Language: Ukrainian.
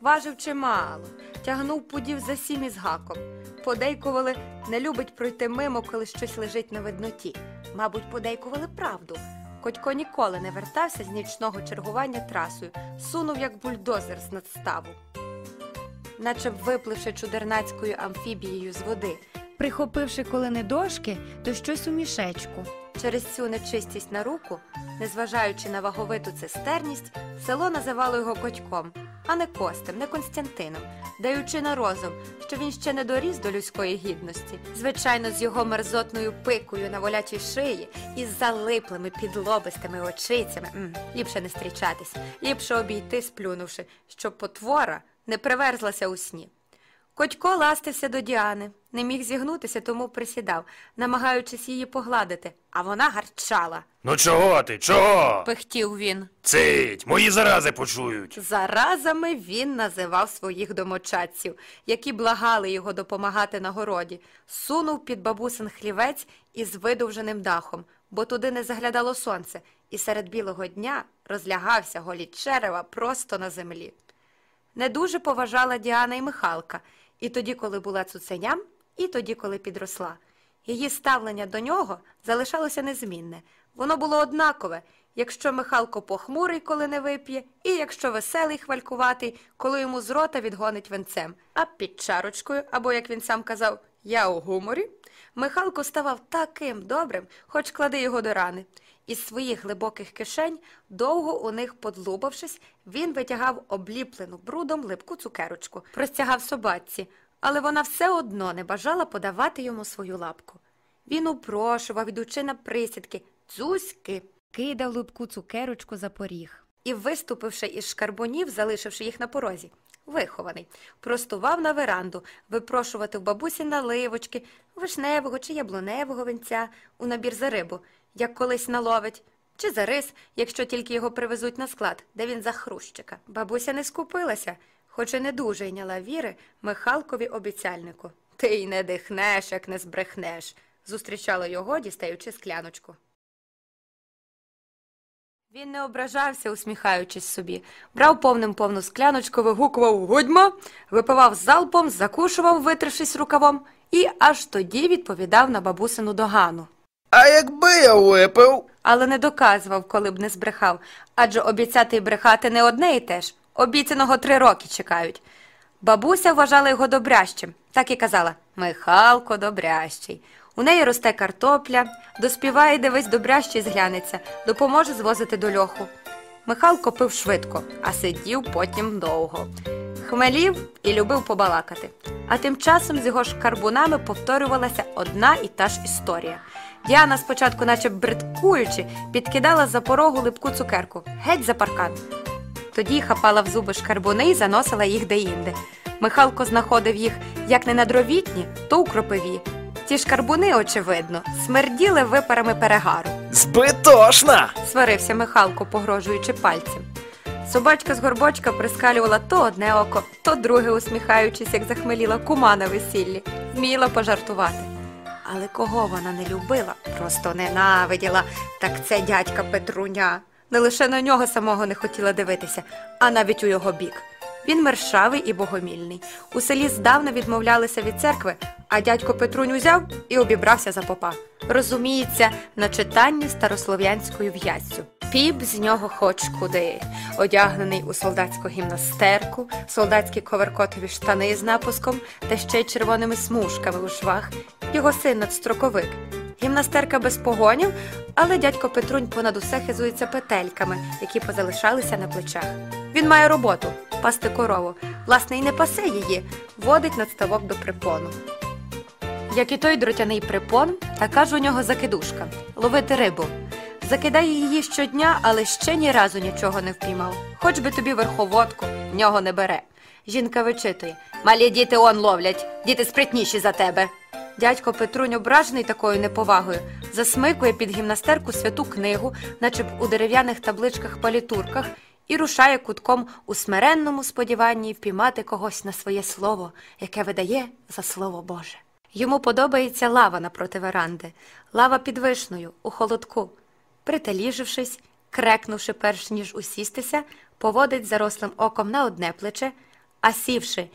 Важив чимало, тягнув пудів за сім із гаком. Подейкували, не любить пройти мимо, коли щось лежить на видноті. Мабуть, подейкували правду. Котько ніколи не вертався з нічного чергування трасою, сунув як бульдозер з надставу. Наче б випливши чудернацькою амфібією з води, Прихопивши коли не дошки, то щось у мішечку. Через цю нечистість на руку, незважаючи на ваговиту цистерність, село називало його Котьком, а не Костем, не Константином, даючи на розум, що він ще не доріс до людської гідності. Звичайно, з його мерзотною пикою на волячій шиї і з залиплими підлобистими очицями. М, ліпше не зустрічатись, ліпше обійти, сплюнувши, щоб потвора не приверзлася у сні. Котько ластився до Діани, не міг зігнутися, тому присідав, намагаючись її погладити, а вона гарчала. Ну чого ти? Чого? Пихтів він. Цить, мої зарази почують. Заразами він називав своїх домочадців, які благали його допомагати на городі, сунув під бабусин хлівець із видовженим дахом, бо туди не заглядало сонце, і серед білого дня розлягався голі черева просто на землі. Не дуже поважала Діана і Михалка, і тоді, коли була цуценям, і тоді, коли підросла. Її ставлення до нього залишалося незмінне. Воно було однакове, якщо Михалко похмурий, коли не вип'є, і якщо веселий хвалькуватий, коли йому з рота відгонить венцем. А під чарочкою, або, як він сам казав, я у гуморі, Михалко ставав таким добрим, хоч клади його до рани. Із своїх глибоких кишень, довго у них подлубавшись, він витягав обліплену брудом липку цукерочку, простягав собаці, але вона все одно не бажала подавати йому свою лапку. Він упрошував, ідучи на присідки, дзузьки, Кидав липку цукерочку за поріг. і, виступивши із шкарбунів, залишивши їх на порозі, вихований, простував на веранду, випрошувати в бабусі наливочки, вишневого чи яблуневого винця у набір за рибу, як колись наловить, чи за рис, якщо тільки його привезуть на склад, де він за хрущика. Бабуся не скупилася, хоч і не дуже йняла віри Михалкові обіцяльнику. Ти й не дихнеш, як не збрехнеш, зустрічала його, дістаючи скляночку. Він не ображався, усміхаючись собі, брав повним повну скляночку, вигукував гудьмо, випивав залпом, закушував, витершись рукавом, і аж тоді відповідав на бабусину догану. А якби я випив? Але не доказував, коли б не збрехав, адже обіцяти й брехати не одне і те ж. Обіцяного три роки чекають. Бабуся вважала його добрящим, так і казала Михалко добрящий. У неї росте картопля, доспіває, дивись, добрящий зглянеться, допоможе звозити до льоху. Михалко пив швидко, а сидів потім довго. Хмелів і любив побалакати. А тим часом з його шкарбунами повторювалася одна і та ж історія. Діана спочатку, наче бредкуючи, підкидала за порогу липку цукерку, геть за паркан. Тоді хапала в зуби шкарбуни і заносила їх деінде. Михалко знаходив їх як не на дровітні, то у кропиві. Ті шкарбуни, очевидно, смерділи випарами перегару. Збитошна! Сварився Михалко, погрожуючи пальцем. Собачка з горбочка прискалювала то одне око, то друге, усміхаючись, як захмеліла кума на весіллі, вміла пожартувати. Але кого вона не любила, просто ненавиділа, так це дядька Петруня. Не лише на нього самого не хотіла дивитися, а навіть у його бік. Він мершавий і богомільний. У селі здавна відмовлялися від церкви, а дядько Петрунь узяв і обібрався за попа. Розуміється, на читанні старослов'янською в'язцю. Піп з нього хоч куди. Одягнений у солдатську гімнастерку, солдатські коверкотові штани з напуском та ще й червоними смужками у швах. Його син надстроковик. Гімнастерка без погонів, але дядько Петрунь понад усе хизується петельками, які позалишалися на плечах. Він має роботу пасти корову. Власне, і не пасе її, водить надставок до припону. Як і той дротяний припон, така ж у нього закидушка ловити рибу. Закидає її щодня, але ще ні разу нічого не впіймав. Хоч би тобі верховодку, в нього не бере. Жінка вичитує Малі діти он ловлять, діти спритніші за тебе. Дядько Петрунь, ображений такою неповагою, засмикує під гімнастерку святу книгу, наче б у дерев'яних табличках-палітурках, і рушає кутком у смиренному сподіванні впіймати когось на своє слово, яке видає за слово Боже. Йому подобається лава напроти веранди, лава під вишною, у холодку. Приталіжившись, крекнувши перш ніж усістися, поводить зарослим оком на одне плече, а сівши